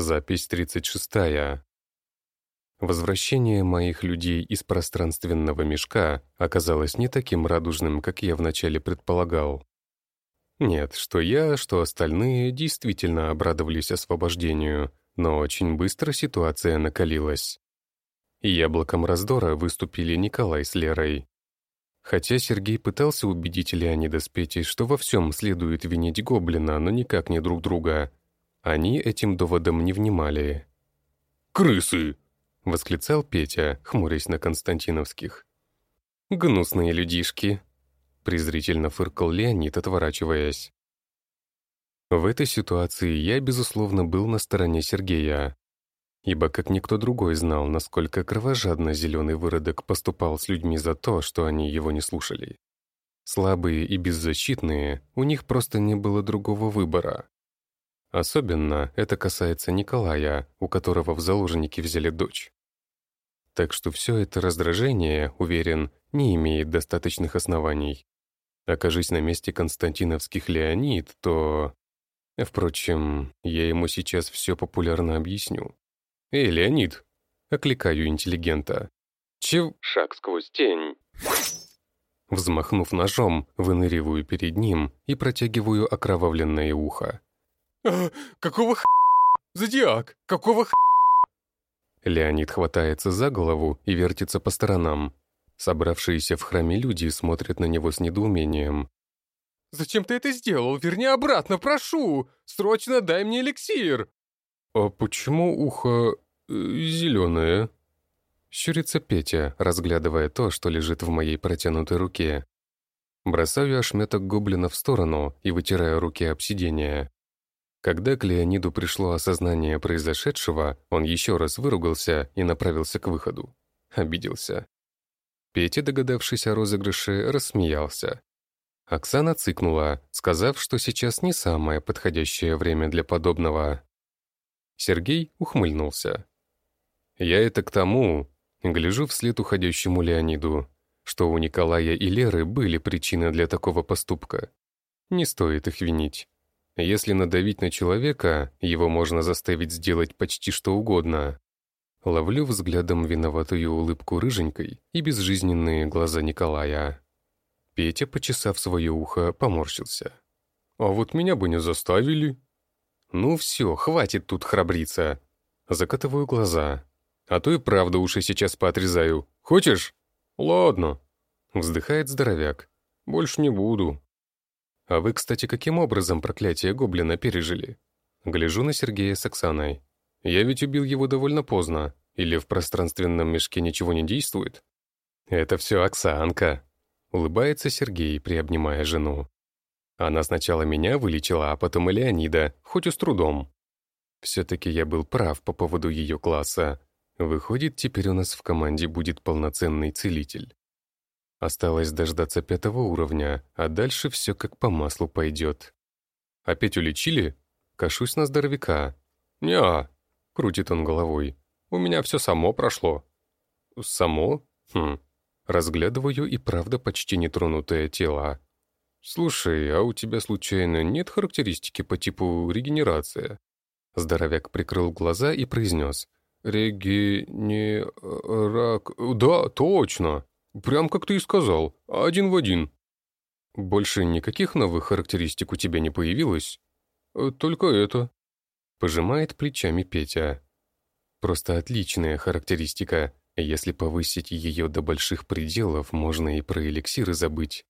Запись 36. Возвращение моих людей из пространственного мешка оказалось не таким радужным, как я вначале предполагал. Нет, что я, что остальные действительно обрадовались освобождению, но очень быстро ситуация накалилась. Яблоком раздора выступили Николай с Лерой. Хотя Сергей пытался убедить Леонида с Петей, что во всем следует винить Гоблина, но никак не друг друга, они этим доводом не внимали. «Крысы!» — восклицал Петя, хмурясь на Константиновских. «Гнусные людишки!» — презрительно фыркал Леонид, отворачиваясь. В этой ситуации я, безусловно, был на стороне Сергея, ибо как никто другой знал, насколько кровожадно зеленый выродок поступал с людьми за то, что они его не слушали. Слабые и беззащитные, у них просто не было другого выбора. Особенно это касается Николая, у которого в заложники взяли дочь. Так что все это раздражение, уверен, не имеет достаточных оснований. Окажись на месте константиновских Леонид, то... Впрочем, я ему сейчас все популярно объясню. «Эй, Леонид!» — окликаю интеллигента. «Чев...» Шаг сквозь тень. Взмахнув ножом, выныриваю перед ним и протягиваю окровавленное ухо. А, какого х... Зодиак, какого х... Леонид хватается за голову и вертится по сторонам. Собравшиеся в храме люди смотрят на него с недоумением. «Зачем ты это сделал? Верни обратно, прошу! Срочно дай мне эликсир!» «А почему ухо... Э, зеленое?» Щурится Петя, разглядывая то, что лежит в моей протянутой руке. Бросаю ошметок гоблина в сторону и вытираю руки об сиденье. Когда к Леониду пришло осознание произошедшего, он еще раз выругался и направился к выходу. Обиделся. Петя, догадавшись о розыгрыше, рассмеялся. Оксана цыкнула, сказав, что сейчас не самое подходящее время для подобного. Сергей ухмыльнулся. «Я это к тому», — гляжу вслед уходящему Леониду, что у Николая и Леры были причины для такого поступка. Не стоит их винить. Если надавить на человека, его можно заставить сделать почти что угодно. Ловлю взглядом виноватую улыбку рыженькой и безжизненные глаза Николая. Петя, почесав свое ухо, поморщился. «А вот меня бы не заставили». «Ну все, хватит тут храбриться». Закатываю глаза. «А то и правда уши сейчас поотрезаю. Хочешь?» «Ладно», — вздыхает здоровяк. «Больше не буду». А вы, кстати, каким образом проклятие гоблина пережили? Гляжу на Сергея с Оксаной. Я ведь убил его довольно поздно. Или в пространственном мешке ничего не действует? Это все Оксанка. Улыбается Сергей, приобнимая жену. Она сначала меня вылечила, а потом и Леонида, хоть и с трудом. Все-таки я был прав по поводу ее класса. Выходит, теперь у нас в команде будет полноценный целитель. Осталось дождаться пятого уровня, а дальше все как по маслу пойдет. «Опять улечили?» Кашусь на здоровяка. «Не-а», крутит он головой. «У меня все само прошло». «Само?» Хм. Разглядываю и правда почти нетронутое тело. «Слушай, а у тебя случайно нет характеристики по типу регенерация?» Здоровяк прикрыл глаза и произнес. «Регенерак... Да, точно!» Прям как ты и сказал, один в один. Больше никаких новых характеристик у тебя не появилось? Э, только это. Пожимает плечами Петя. Просто отличная характеристика. Если повысить ее до больших пределов, можно и про эликсиры забыть.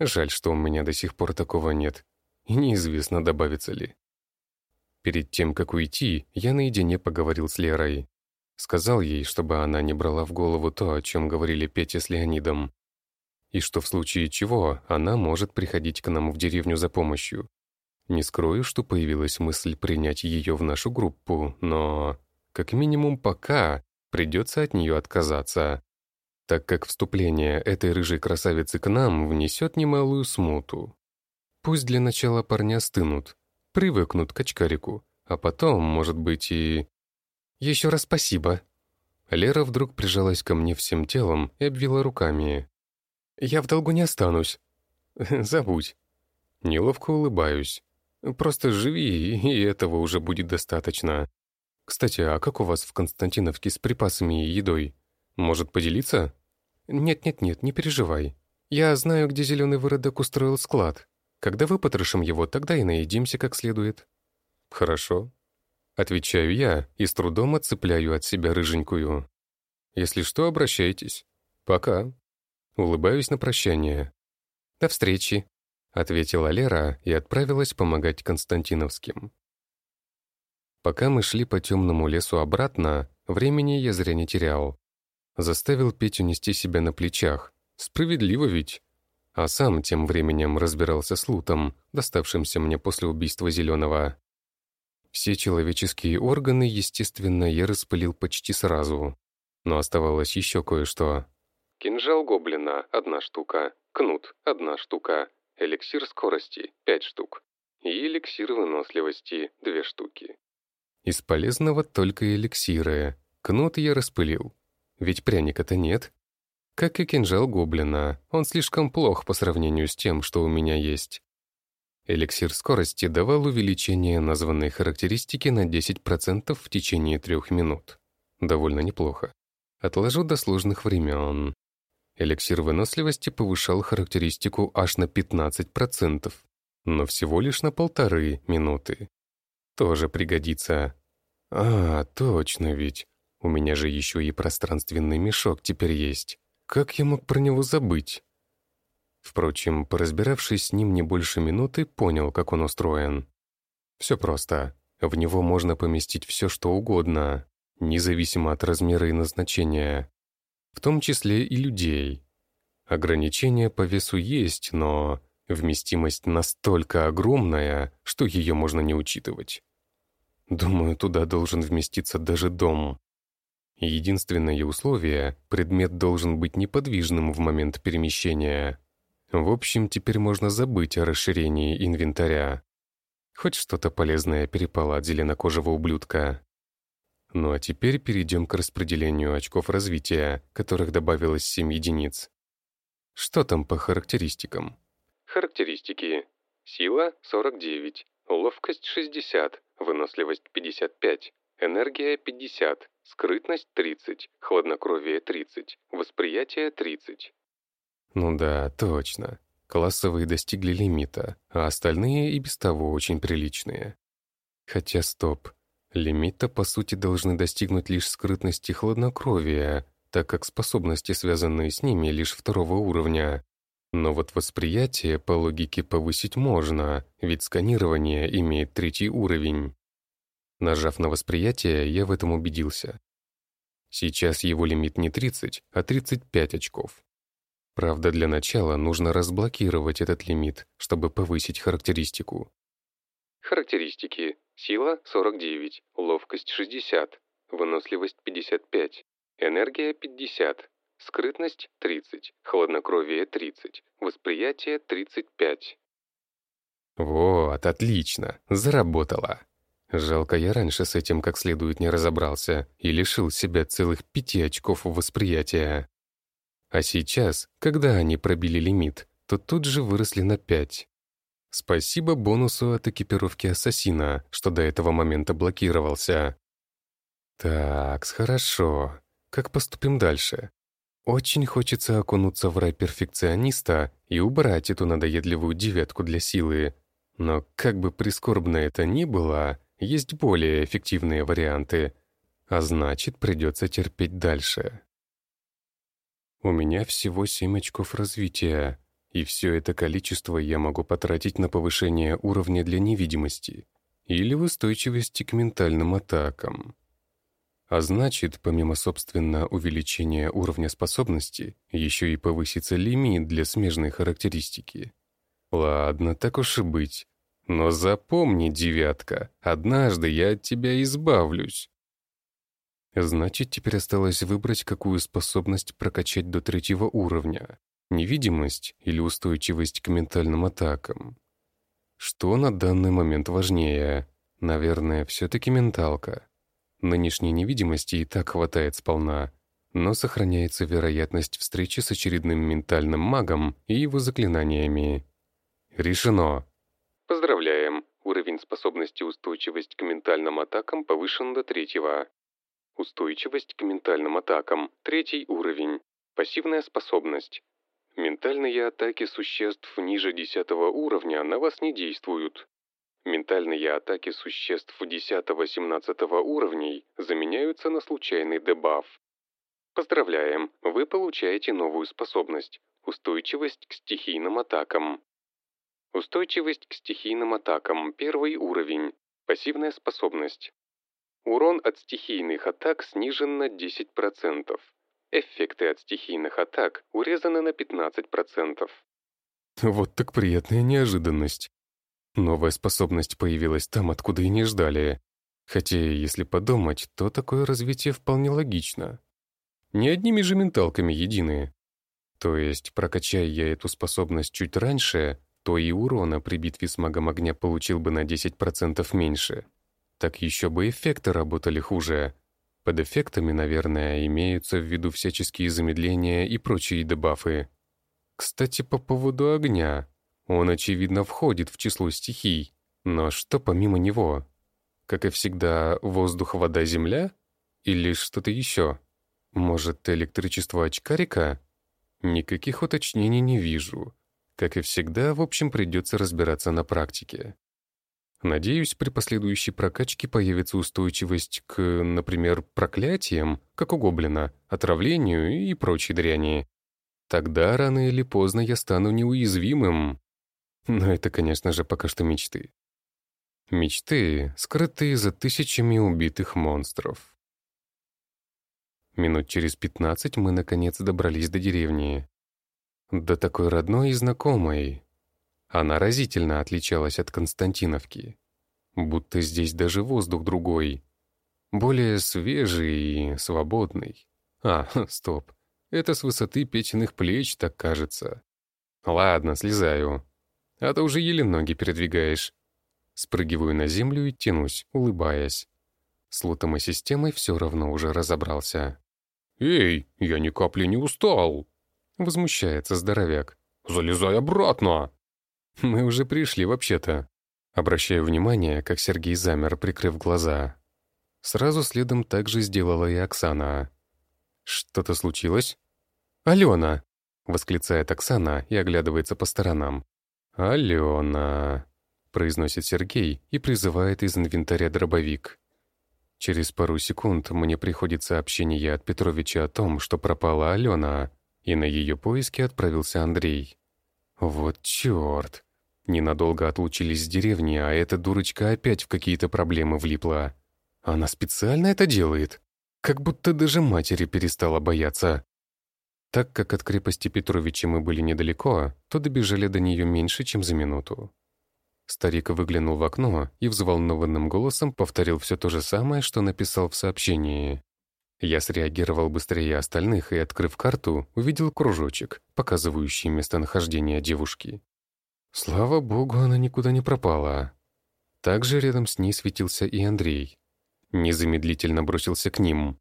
Жаль, что у меня до сих пор такого нет. И неизвестно, добавится ли. Перед тем, как уйти, я наедине поговорил с Лерой. Сказал ей, чтобы она не брала в голову то, о чем говорили Петя с Леонидом. И что в случае чего она может приходить к нам в деревню за помощью. Не скрою, что появилась мысль принять ее в нашу группу, но, как минимум пока, придется от нее отказаться, так как вступление этой рыжей красавицы к нам внесет немалую смуту. Пусть для начала парни остынут, привыкнут к очкарику, а потом, может быть, и «Еще раз спасибо». Лера вдруг прижалась ко мне всем телом и обвела руками. «Я в долгу не останусь». «Забудь». Неловко улыбаюсь. «Просто живи, и этого уже будет достаточно. Кстати, а как у вас в Константиновке с припасами и едой? Может, поделиться? Нет-нет-нет, не переживай. Я знаю, где зеленый выродок устроил склад. Когда выпотрошим его, тогда и наедимся как следует. Хорошо. Отвечаю я и с трудом отцепляю от себя рыженькую. Если что, обращайтесь. Пока. Улыбаюсь на прощание. До встречи, ответила Лера и отправилась помогать Константиновским. Пока мы шли по темному лесу обратно, времени я зря не терял. Заставил Петю нести себя на плечах. Справедливо ведь. А сам тем временем разбирался с лутом, доставшимся мне после убийства Зеленого. Все человеческие органы, естественно, я распылил почти сразу. Но оставалось еще кое-что. Кинжал гоблина — одна штука, кнут — одна штука, эликсир скорости — пять штук и эликсир выносливости — две штуки. Из полезного только эликсиры. Кнут я распылил. Ведь пряника-то нет. Как и кинжал гоблина, он слишком плох по сравнению с тем, что у меня есть. Эликсир скорости давал увеличение названной характеристики на 10% в течение трех минут. Довольно неплохо. Отложу до сложных времен. Эликсир выносливости повышал характеристику аж на 15%, но всего лишь на полторы минуты. Тоже пригодится. А, точно ведь. У меня же еще и пространственный мешок теперь есть. Как я мог про него забыть? Впрочем, поразбиравшись с ним не больше минуты, понял, как он устроен. Все просто. В него можно поместить все, что угодно, независимо от размера и назначения. В том числе и людей. Ограничения по весу есть, но вместимость настолько огромная, что ее можно не учитывать. Думаю, туда должен вместиться даже дом. Единственное условие — предмет должен быть неподвижным в момент перемещения. В общем, теперь можно забыть о расширении инвентаря. Хоть что-то полезное перепало от зеленокожего ублюдка. Ну а теперь перейдем к распределению очков развития, которых добавилось 7 единиц. Что там по характеристикам? Характеристики. Сила — 49, ловкость — 60, выносливость 55, энергия 50, скрытность 30, хладнокровие 30, восприятие 30. Ну да, точно. Классовые достигли лимита, а остальные и без того очень приличные. Хотя стоп. Лимита, по сути, должны достигнуть лишь скрытности хладнокровия, так как способности, связанные с ними, лишь второго уровня. Но вот восприятие по логике повысить можно, ведь сканирование имеет третий уровень. Нажав на восприятие, я в этом убедился. Сейчас его лимит не 30, а 35 очков. Правда, для начала нужно разблокировать этот лимит, чтобы повысить характеристику. Характеристики. Сила — 49, ловкость — 60, выносливость — 55, энергия — 50, Скрытность — 30, хладнокровие — 30, восприятие — 35. Вот, отлично, заработало. Жалко, я раньше с этим как следует не разобрался и лишил себя целых пяти очков восприятия. А сейчас, когда они пробили лимит, то тут же выросли на пять. Спасибо бонусу от экипировки ассасина, что до этого момента блокировался. Так, хорошо. Как поступим дальше? Очень хочется окунуться в рай перфекциониста и убрать эту надоедливую девятку для силы. Но как бы прискорбно это ни было, есть более эффективные варианты, а значит, придется терпеть дальше. У меня всего 7 очков развития, и все это количество я могу потратить на повышение уровня для невидимости или в устойчивости к ментальным атакам. А значит, помимо, собственно, увеличения уровня способности, еще и повысится лимит для смежной характеристики. Ладно, так уж и быть. Но запомни, девятка, однажды я от тебя избавлюсь. Значит, теперь осталось выбрать, какую способность прокачать до третьего уровня. Невидимость или устойчивость к ментальным атакам. Что на данный момент важнее? Наверное, все-таки менталка. Нынешней невидимости и так хватает сполна, но сохраняется вероятность встречи с очередным ментальным магом и его заклинаниями. Решено. Поздравляем. Уровень способности устойчивость к ментальным атакам повышен до третьего. Устойчивость к ментальным атакам – третий уровень. Пассивная способность. Ментальные атаки существ ниже 10 уровня на вас не действуют. Ментальные атаки существ 10-17 уровней заменяются на случайный дебаф. Поздравляем, вы получаете новую способность – устойчивость к стихийным атакам. Устойчивость к стихийным атакам – первый уровень. Пассивная способность. Урон от стихийных атак снижен на 10%. Эффекты от стихийных атак урезаны на 15%. Вот так приятная неожиданность. Новая способность появилась там, откуда и не ждали. Хотя, если подумать, то такое развитие вполне логично. Не одними же менталками единые. То есть, прокачая я эту способность чуть раньше, то и урона при битве с магом огня получил бы на 10% меньше. Так еще бы эффекты работали хуже, под эффектами, наверное, имеются в виду всяческие замедления и прочие дебафы. Кстати, по поводу огня. Он, очевидно, входит в число стихий. Но что помимо него? Как и всегда, воздух, вода, земля? Или что-то еще? Может, электричество очкарика? Никаких уточнений не вижу. Как и всегда, в общем, придется разбираться на практике. Надеюсь, при последующей прокачке появится устойчивость к, например, проклятиям, как у гоблина, отравлению и прочей дряни. Тогда рано или поздно я стану неуязвимым. Но это, конечно же, пока что мечты. Мечты, скрытые за тысячами убитых монстров. Минут через пятнадцать мы, наконец, добрались до деревни. До такой родной и знакомой, она разительно отличалась от Константиновки. Будто здесь даже воздух другой. Более свежий и свободный. А, стоп. Это с высоты печеных плеч так кажется. Ладно, слезаю. А то уже еле ноги передвигаешь. Спрыгиваю на землю и тянусь, улыбаясь. С лутом и системой все равно уже разобрался. «Эй, я ни капли не устал!» Возмущается здоровяк. «Залезай обратно!» «Мы уже пришли, вообще-то». Обращаю внимание, как Сергей замер, прикрыв глаза. Сразу следом так же сделала и Оксана. «Что-то случилось?» «Алена!» — восклицает Оксана и оглядывается по сторонам. «Алена!» — произносит Сергей и призывает из инвентаря дробовик. Через пару секунд мне приходит сообщение от Петровича о том, что пропала Алена, и на ее поиски отправился Андрей. Вот черт. Ненадолго отлучились с деревни, а эта дурочка опять в какие-то проблемы влипла. Она специально это делает? Как будто даже матери перестала бояться. Так как от крепости Петровича мы были недалеко, то добежали до нее меньше, чем за минуту. Старик выглянул в окно и взволнованным голосом повторил все то же самое, что написал в сообщении. Я среагировал быстрее остальных и, открыв карту, увидел кружочек, показывающий местонахождение девушки. Слава богу, она никуда не пропала. Также рядом с ней светился и Андрей. Незамедлительно бросился к ним.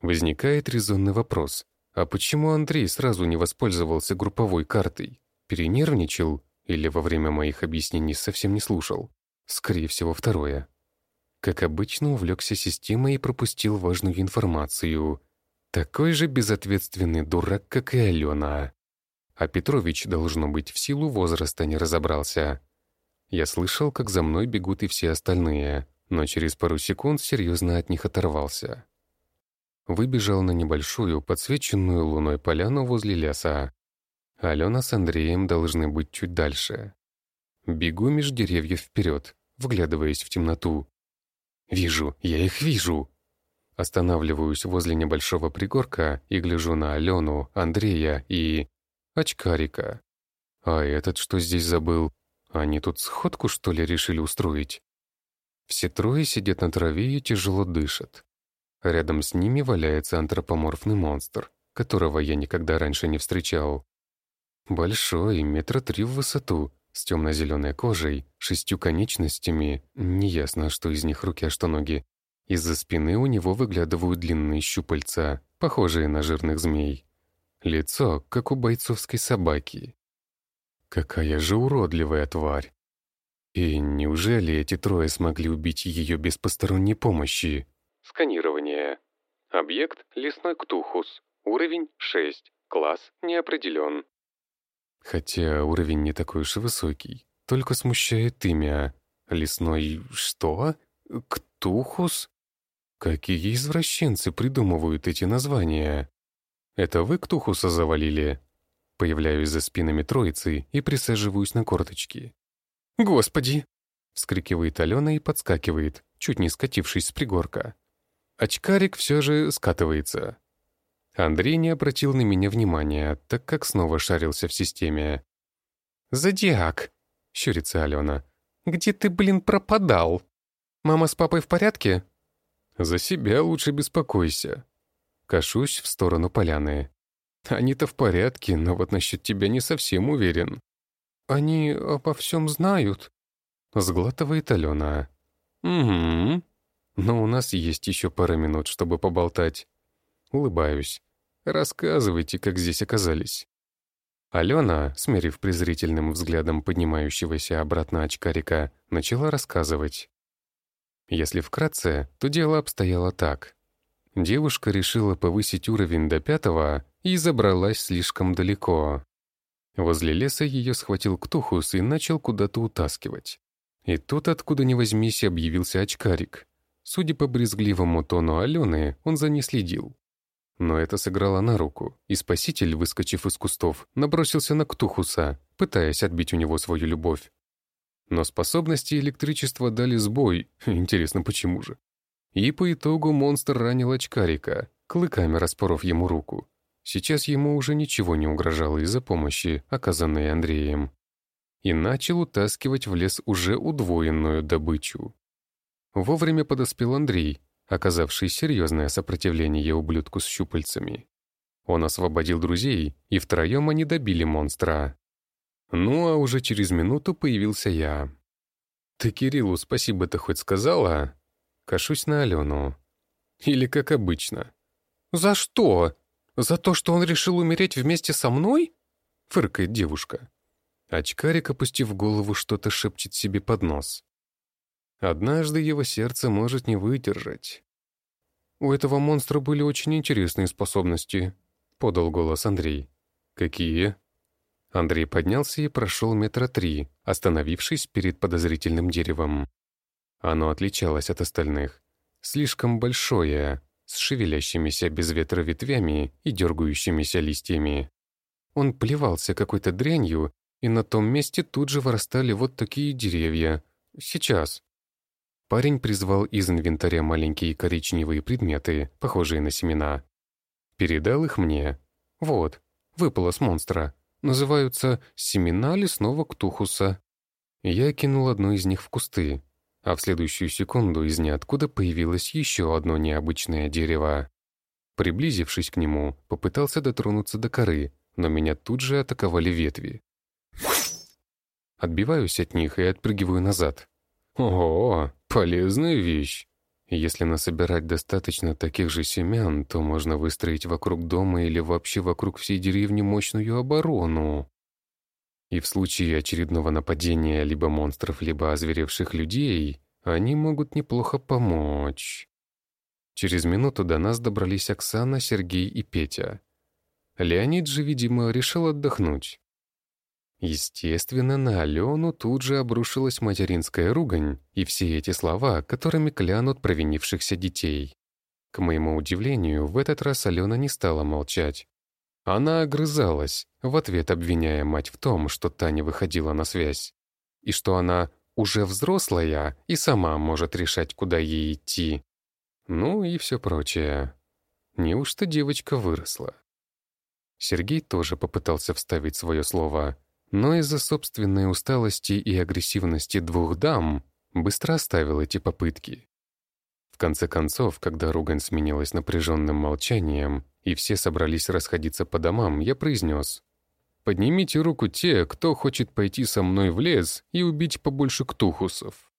Возникает резонный вопрос. А почему Андрей сразу не воспользовался групповой картой? Перенервничал или во время моих объяснений совсем не слушал? Скорее всего, второе. Как обычно, увлекся системой и пропустил важную информацию. Такой же безответственный дурак, как и Алена. А Петрович, должно быть, в силу возраста не разобрался. Я слышал, как за мной бегут и все остальные, но через пару секунд серьезно от них оторвался. Выбежал на небольшую, подсвеченную луной поляну возле леса. Алена с Андреем должны быть чуть дальше. Бегу меж деревьев вперед, вглядываясь в темноту. Вижу, я их вижу. Останавливаюсь возле небольшого пригорка и гляжу на Алену, Андрея и... очкарика. А этот что здесь забыл? Они тут сходку, что ли, решили устроить? Все трое сидят на траве и тяжело дышат. Рядом с ними валяется антропоморфный монстр, которого я никогда раньше не встречал. Большой, метра три в высоту, с темно-зеленой кожей, шестью конечностями, неясно, что из них руки, а что ноги. Из-за спины у него выглядывают длинные щупальца, похожие на жирных змей. Лицо, как у бойцовской собаки. Какая же уродливая тварь. И неужели эти трое смогли убить ее без посторонней помощи? Сканирование. Объект — лесной ктухус. Уровень — 6. Класс не определен. Хотя уровень не такой уж и высокий. Только смущает имя. Лесной что? Ктухус? Какие извращенцы придумывают эти названия? Это вы Ктухуса завалили? Появляюсь за спинами троицы и присаживаюсь на корточки. «Господи!» — вскрикивает Алена и подскакивает, чуть не скатившись с пригорка. Очкарик все же скатывается. Андрей не обратил на меня внимания, так как снова шарился в системе. «Зодиак!» — щурится Алена. «Где ты, блин, пропадал? Мама с папой в порядке?» «За себя лучше беспокойся». Кашусь в сторону поляны. Они-то в порядке, но вот насчет тебя не совсем уверен. Они обо всем знают. Сглатывает Алена. Угу. Но у нас есть еще пара минут, чтобы поболтать. Улыбаюсь. Рассказывайте, как здесь оказались. Алена, смерив презрительным взглядом поднимающегося обратно очкарика, начала рассказывать. Если вкратце, то дело обстояло так. Девушка решила повысить уровень до пятого и забралась слишком далеко. Возле леса ее схватил Ктухус и начал куда-то утаскивать. И тут, откуда ни возьмись, объявился очкарик. Судя по брезгливому тону Алены, он за ней следил. Но это сыграло на руку, и спаситель, выскочив из кустов, набросился на Ктухуса, пытаясь отбить у него свою любовь. Но способности электричества дали сбой, интересно, почему же. И по итогу монстр ранил очкарика, клыками распоров ему руку. Сейчас ему уже ничего не угрожало из-за помощи, оказанной Андреем. И начал утаскивать в лес уже удвоенную добычу. Вовремя подоспел Андрей, оказавший серьезное сопротивление ублюдку с щупальцами. Он освободил друзей, и втроем они добили монстра. Ну а уже через минуту появился я. «Ты Кириллу спасибо-то хоть сказала?» Кашусь на Алену. Или как обычно. «За что? За то, что он решил умереть вместе со мной?» Фыркает девушка. Очкарик, опустив голову, что-то шепчет себе под нос. Однажды его сердце может не выдержать. «У этого монстра были очень интересные способности», — подал голос Андрей. «Какие?» Андрей поднялся и прошел метра три, остановившись перед подозрительным деревом. Оно отличалось от остальных. Слишком большое, с шевелящимися без ветра ветвями и дергающимися листьями. Он плевался какой-то дрянью, и на том месте тут же вырастали вот такие деревья. Сейчас. Парень призвал из инвентаря маленькие коричневые предметы, похожие на семена. Передал их мне. Вот, выпало с монстра. Называются «семена лесного ктухуса». Я кинул одно из них в кусты а в следующую секунду из ниоткуда появилось еще одно необычное дерево. Приблизившись к нему, попытался дотронуться до коры, но меня тут же атаковали ветви. Отбиваюсь от них и отпрыгиваю назад. Ого, полезная вещь! Если насобирать достаточно таких же семян, то можно выстроить вокруг дома или вообще вокруг всей деревни мощную оборону. И в случае очередного нападения либо монстров, либо озверевших людей, они могут неплохо помочь. Через минуту до нас добрались Оксана, Сергей и Петя. Леонид же, видимо, решил отдохнуть. Естественно, на Алену тут же обрушилась материнская ругань и все эти слова, которыми клянут провинившихся детей. К моему удивлению, в этот раз Алена не стала молчать. Она огрызалась, в ответ обвиняя мать в том, что та не выходила на связь, и что она уже взрослая и сама может решать, куда ей идти. Ну и все прочее. Неужто девочка выросла? Сергей тоже попытался вставить свое слово, но из-за собственной усталости и агрессивности двух дам быстро оставил эти попытки. В конце концов, когда ругань сменилась напряженным молчанием, и все собрались расходиться по домам, я произнес. «Поднимите руку те, кто хочет пойти со мной в лес и убить побольше ктухусов».